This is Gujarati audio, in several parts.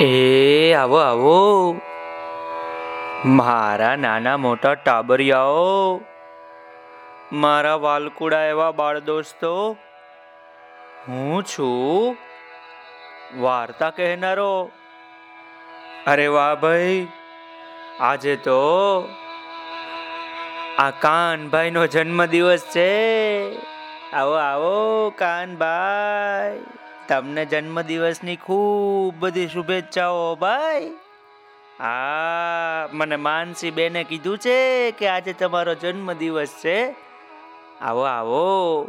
એ, આવો આવો. મારા નાના મોટા ટાબરિયાઓ, મારા વાલકુડા એવા બાળ દોસ્તો, હું છું વાર્તા કહેનારો. અરે વાહ ભાઈ, આજે તો આ કાનભાઈનો જન્મદિવસ છે. આવો આવો કાનભાઈ તમને જન્મદિવસની ખૂબ બધી શુભેચ્છાઓ, ભાઈ. હા, મને માનસી બેને કીધું છે કે આજે તમારો જન્મદિવસ છે. આવો આવો.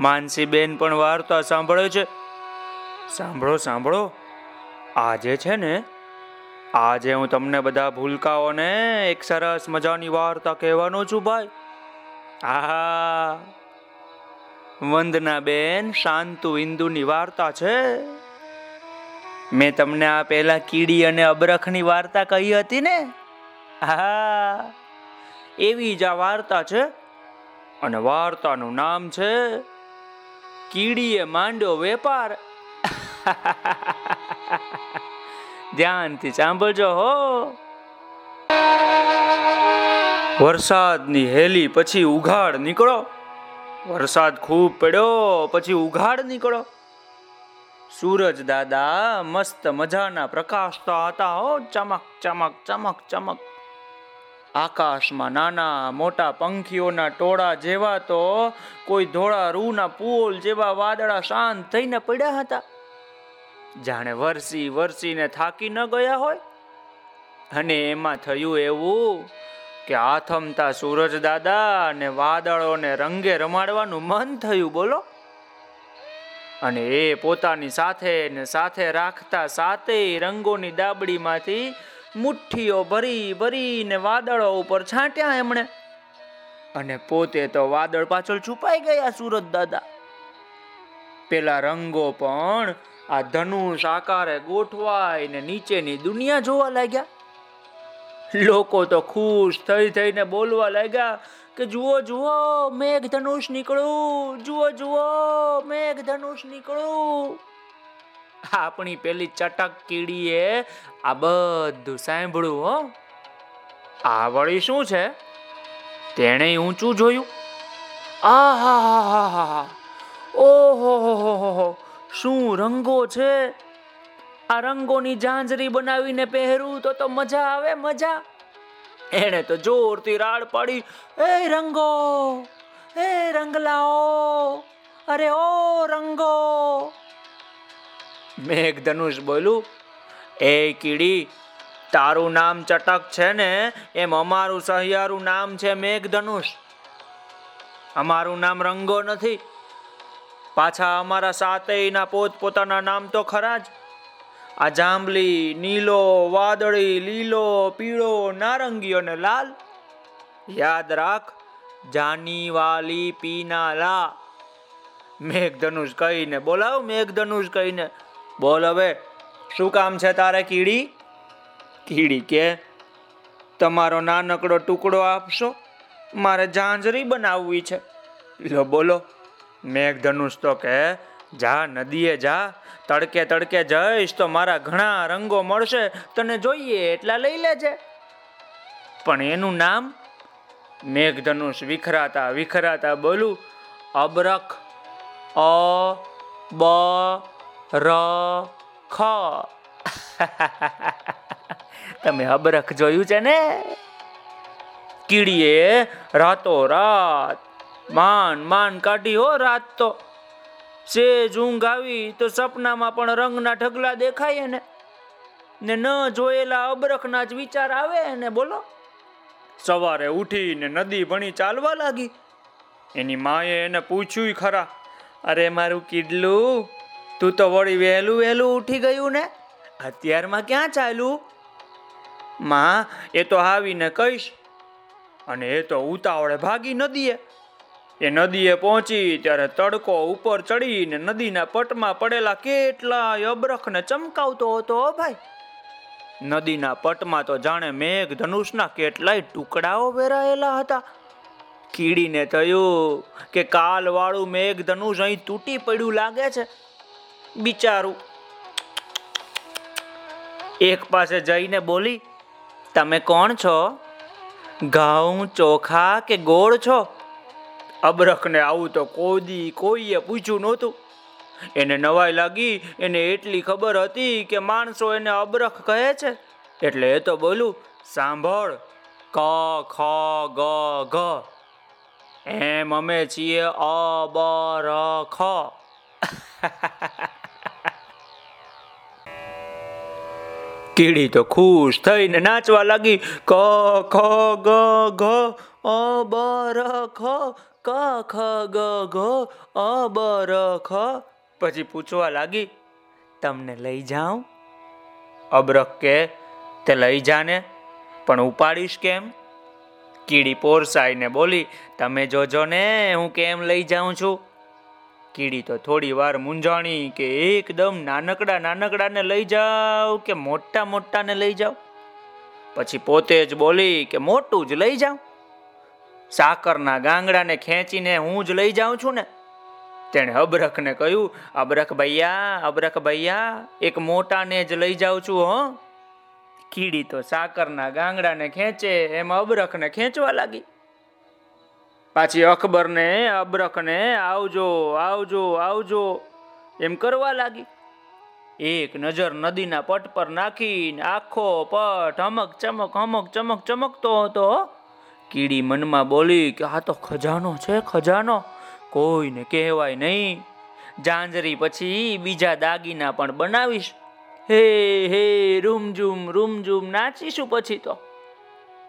માનસી બેન પણ વાર્તા સાંભળે છે. સાંભળો સાંભળો. આજે છે ને, આજે હું તમને બધા ભૂલકાઓને એક સરસ મજાની વાર્તા કહેવાનો છું, ભાઈ. આહા. વંદના બેન, શાંતુ ઇન્દુની વાર્તા છે. મેં તમને આ પહેલા કીડી અને અબરખની વાર્તા કહી હતી ને? હા એવી જ આ વાર્તા છે અને વાર્તાનું નામ છે કીડીએ માંડ્યો વેપાર. ધ્યાનથી સાંભળજો હો. વરસાદની હેલી પછી ઉઘાડ નીકળો. વરસાદ ખૂબ પડ્યો, પછી ઉઘાડ નીકળો સૂરજ દાદા, મસ્ત મજાના પ્રકાશતા હતા હો, ચમક ચમક ચમક ચમક. આકાશમાં નાના મોટા પંખીઓના ટોળા જેવા તો કોઈ ધોળા રૂના પુલ જેવા વાદળા શાંત થઈને પડ્યા હતા. જાણે વરસી, વરસીને થાકી ન ગયા હોય. અને એમાં થયું એવું કે આથમતા સૂરજ દાદા અને વાદળોને રંગે રમાડવાનું મન થયું, બોલો. અને એ પોતાની સાથે ને સાથે રાખતા સાતેય રંગોની દાબડીમાંથી મુઠ્ઠીઓ ભરી ભરીને વાદળો ઉપર છાંટ્યા એમણે. અને પોતે તો વાદળ પાછળ છુપાઈ ગયા સુરત દાદા. પેલા રંગો પણ આ ધનુષ આકારે ગોઠવાઈને નીચેની દુનિયા જોવા લાગ્યા. લોકો તો ખુશ થઈ થઈને બોલવા લાગ્યા કે જુઓ જુઓ મેઘ ધનુષ નીકળું જુઓ જુઓ મેઘ ધનુષ નીકળું આપણી પેલી ચટક કીડીએ આ બધું સાંભળ્યું, હો. આ વળી શું છે? તેણે ઊંચું જોયું. આહા ઓહો શું રંગો છે? આ રંગોની ઝાંઝરી બનાવીને પહેરું તો તો મજા આવે, મજા. એણે તો જોરથી રાડ પાડી, એ રંગો, એ રંગલાઓ, અરે ઓ રંગો. મેઘધનુષ બોલું એ કીડી, તારું નામ ચટક છે ને, એમ અમારું સહિયારું નામ છે મેઘધનુષ. અમારું નામ રંગો નથી. પાછા અમારા સાતેયના પોત પોતાના નામ તો ખરા જ. આ જાંબલી, નીલો, વાદળી, લીલો, પીળો, નારંગી અને લાલ. યાદ રાખ જાની વાલી પીના લા મેઘધનુષ કહીને બોલાવ, મેઘધનુષ કહીને બોલ હવે. શું કામ છે તારે કીડી? કીડી કે, તમારો નાનકડો ટુકડો આપશો? મારે ઝાંઝરી બનાવવી છે. લો બોલો. મેઘધનુષ તો કે જા નદીએ જા, તડકે તડકે જઈશ તો મારા ઘણા રંગો મળશે, તને જોઈએ એટલા લઈ લેજે. પણ એનું નામ મેઘધનુષ વિખરાતા વિખરાતા બોલું, અબરખ અ બ ર ખ તમે અબરખ જોયું છે ને? કીડીએ રાતો રાત, માન માન કાઢી હો રાત તો. સેજ ઊંઘ આવી તો સપનામાં પણ રંગના ઢગલા દેખાય ને ને ન જોયેલા અબરખના જ વિચાર આવે ને બોલો. સવારે ઉઠીને નદી ભણી ચાલવા લાગી. એની માએ એને પૂછ્યું ખરા, અરે મારું કીડલું, તું તો વળી વહેલું વહેલું ઉઠી ગયું ને? અત્યારમાં ક્યાં ચાલ્યું? માં, એ તો આવીને કહીશ. અને એ તો ઉતાવળે ભાગી નદીએ. એ નદીએ પહોંચી ત્યારે તડકો ઉપર ચડીને નદીના પટમાં પડેલા કેટલા અબરખને ચમકાવતો હતો ભાઈ. નદીના પટમાં તો જાણે મેઘ ધનુષના કેટલાય ટુકડાઓ વેરાયેલા હતા. કીડીને થયું કે કાલ વાળું મેઘ ધનુષ અહીં તૂટી પડ્યું લાગે છે. બિચારું. એક પાસે જઈને બોલી, તમે કોણ છો? ઘઉં ચોખા કે ગોળ છો? અબરખને આવું તો કોદી કોઈએ પૂછ્યું નહોતું. એને નવાઈ લાગી, એને એટલી ખબર હતી કે માણસો એને અબરખ કહે છે. એટલે એ તો બોલું, સાંભળ, ક, ખ, ગ, ઘ. એમ અમે છીએ અ બ ખ કીડી તો ખુશ થઈને નાચવા લાગી, ક, ખ, ગ, ઘ અ બ ખ ક ખ ગ ઘ અ બ ર ખ. પછી પૂછવા લાગી, તમને લઈ જાઉં? અબરક કે, તે લઈ જાને, પણ ઉપાડીશ કેમ? કીડી પોરસાઈને બોલી, તમે જોજો ને, હું કેમ લઈ જાઉં છું? કીડી તો થોડી વાર મૂંઝાણી કે, એકદમ નાનકડા નાનકડાને લઈ જાવ કે મોટા મોટાને લઈ જાવ પછી પોતે જ બોલી કે, મોટું જ લઈ જાઉં. સાકરના ગાંગડાને ખેંચીને હું જ લઈ જાઉં છું ને? તેણે અબરખને કહ્યું, અબરખ ભૈયા અબરખ ભૈયા, એક મોટાને જ લઈ જાઉં છું, હો. કીડી તો સાકરના ગાંગડાને ખેંચે, એમ અબરખને ખેંચવા લાગી. પાછી અકબરને, અબરખને, આવજો આવજો આવજો, એમ કરવા લાગી. એક નજર નદીના પટ પર નાખીને આખો પટ હમક ચમક હમક ચમક ચમકતો હતો કીડી મનમાં બોલી કે આ તો ખજાનો છે, ખજાનો. કોઈને કહેવાય નહીં. જાંજરી પછી બીજા દાગીના પણ બનાવીશ. હે હે, રૂમઝૂમ રૂમઝૂમ નાચીશું પછી તો.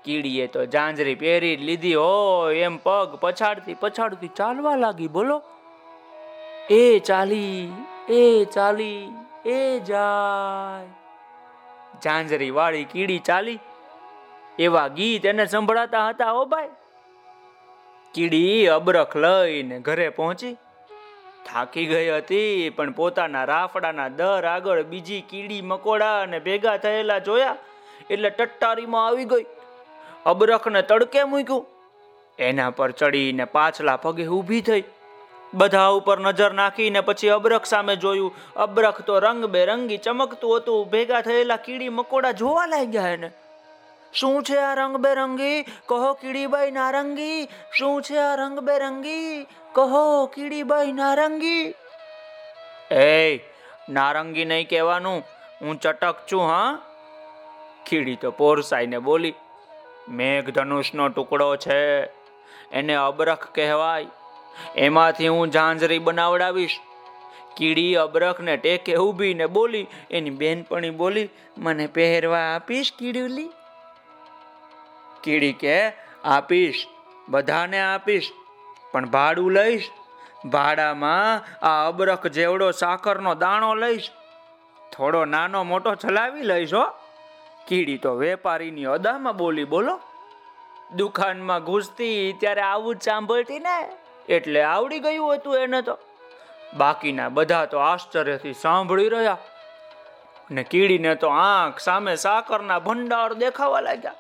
કીડીએ તો જાંજરી પહેરી લીધી હોય, એમ પગ પછાડતી પછાડતી ચાલવા લાગી, બોલો. એ ચાલી એ ચાલી, એ જાય. જાંજરી વાળી કીડી ચાલી એવા ગીત એને સંભળાતા હતા ઓ ભાઈ. કીડી અબરખ લઈને ઘરે પહોંચી. થાકી ગઈ હતી, પણ પોતાના રાફડાના દર આગળ બીજી કીડી મકોડા અને ભેગા થયેલા જોયા, એટલે ટટ્ટારીમાં આવી ગઈ. અબરખને તડકે મૂક્યું. એના પર ચડીને પાછલા પગે ઊભી થઈ. બધા ઉપર નજર નાખીને પછી અબરખ સામે જોયું. અબરખ તો રંગબેરંગી ચમકતું હતું. ભેગા થયેલા કીડી મકોડા જોવા લાગ્યા એને. શું છે આ રંગબેરંગી? કહો કીડીબાઈ નારંગી. શું છે આ રંગબેરંગી? કહો કીડીબાઈ નારંગી. એ નારંગી નહીં કહેવાનું. હું ચટક છું, હા? કીડી તો પોરસાઈને બોલી, મેઘધનુષનો ટુકડો છે, એને અબરખ કહેવાય. એમાંથી હું ઝાંઝરી બનાવડાવીશ. કીડી અબરખને ટેકે ઊભીને બોલી, એની બેનપણી બોલી, મને પહેરવા આપીશ કીડીલી. કીડી કે આપીશ, બધાને આપીશ, પણ ભાડું લઈશ. ભાડામાં આ અબરખ જેવડો સાકરનો દાણો લઈશ. થોડો નાનો મોટો ચલાવી લઈશ હો. કીડી તો વેપારીની અદામાં બોલી, બોલો. દુકાનમાં ઘૂસતી ત્યારે આવું જ સાંભળતી ને? એટલે આવડી ગયું હતું એને તો. બાકીના બધા તો આશ્ચર્યથી સાંભળી રહ્યા. ને કીડીને તો આંખ સામે સાકરના ભંડાર દેખાવા લાગ્યા.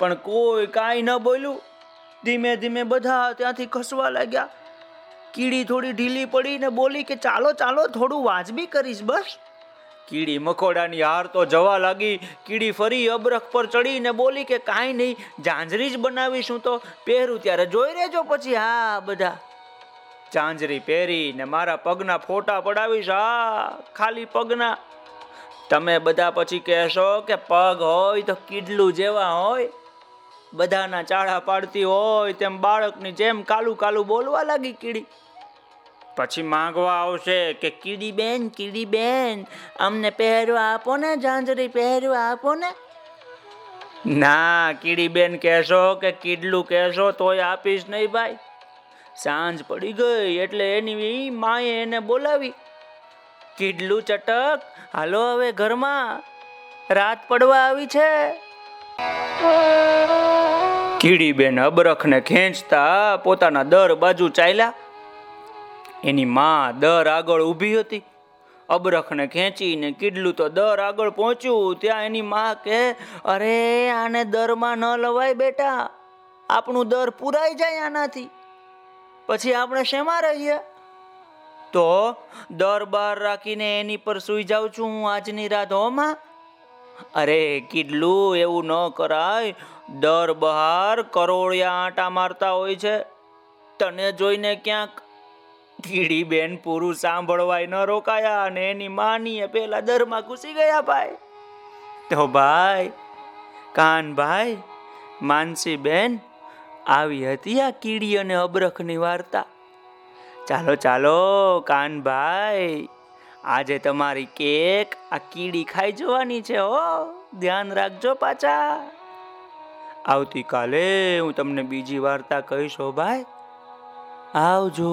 પણ કોઈ કાંઈ ન બોલ્યું. ધીમે ધીમે બધા ત્યાંથી ખસવા લાગ્યા. કીડી થોડી ઢીલી પડી ને બોલી કે, ચાલો ચાલો, થોડું વાજબી કરીશ બસ. કીડી મકોડાની હાર તો જવા લાગી. કીડી ફરી અબરખ પર ચડીને બોલી કે, કાંઈ નહીં, ઝાંઝરી જ બનાવીશું તો. પહેરું ત્યારે જોઈ રહેજો પછી. હા, બધા. ઝાંઝરી પહેરીને મારા પગના ફોટા પડાવીશ. હા, ખાલી પગના. તમે બધા પછી કહેશો કે, પગ હોય તો કીડલું જેવા હોય. બધાના ચાળા પાડતી હોય તેમ બાળકની જેમ કાલું કાલું બોલવા લાગી કીડી. પછી માંગવા આવશે કે, કીડી બેન કીડી બેન, અમને પહેરવા આપો ને, ઝાંઝરી પહેરવા આપો ને. ના, કીડી બેન કહેશો કે, કીડલું કહેશો તોય આપીશ નહીં ભાઈ. સાંજ પડી ગઈ એટલે એની માએ એને બોલાવી. કીડલું ચટક, હાલો હવે ઘરમાં, રાત પડવા આવી છે. કીડીબેન અબરખને ખેંચતા પોતાના દર બાજુ ચાલ્યા. એની માં દર આગળ ઊભી હતી. અબરખને ખેંચીને કીડલું તો દર આગળ પહોંચ્યું. ત્યાં એની માં કે, અરે, આને દરમાં ન લવાય બેટા. આપણું દર પુરાઈ જાય આનાથી. પછી આપણે શેમાં રહીએ? તો દર બાર રાખીને એની પર સૂઈ જાઉં છું હું આજની રાત હોમાં અરે કેટલું એવું ન કરાય. દર બહાર કરોળિયા આંટા મારતા હોય છે. તને જોઈને ક્યાંક કીડી બેન પૂરું સાંભળવાય ન રોકાયા અને એની માનીએ પેલા દરમાં ઘૂસી ગયા ભાઈ. તો ભાઈ, કાનભાઈ માનસી બેન આવી હતી આ કીડી અને અબરખની વાર્તા. ચાલો ચાલો, કાનભાઈ. આજે તમારી કેક આ કીડી ખાઈ જવાની છે, હો. ધ્યાન રાખજો પાછા. આવતીકાલે હું તમને બીજી વાર્તા કહીશ ભાઈ. આવજો.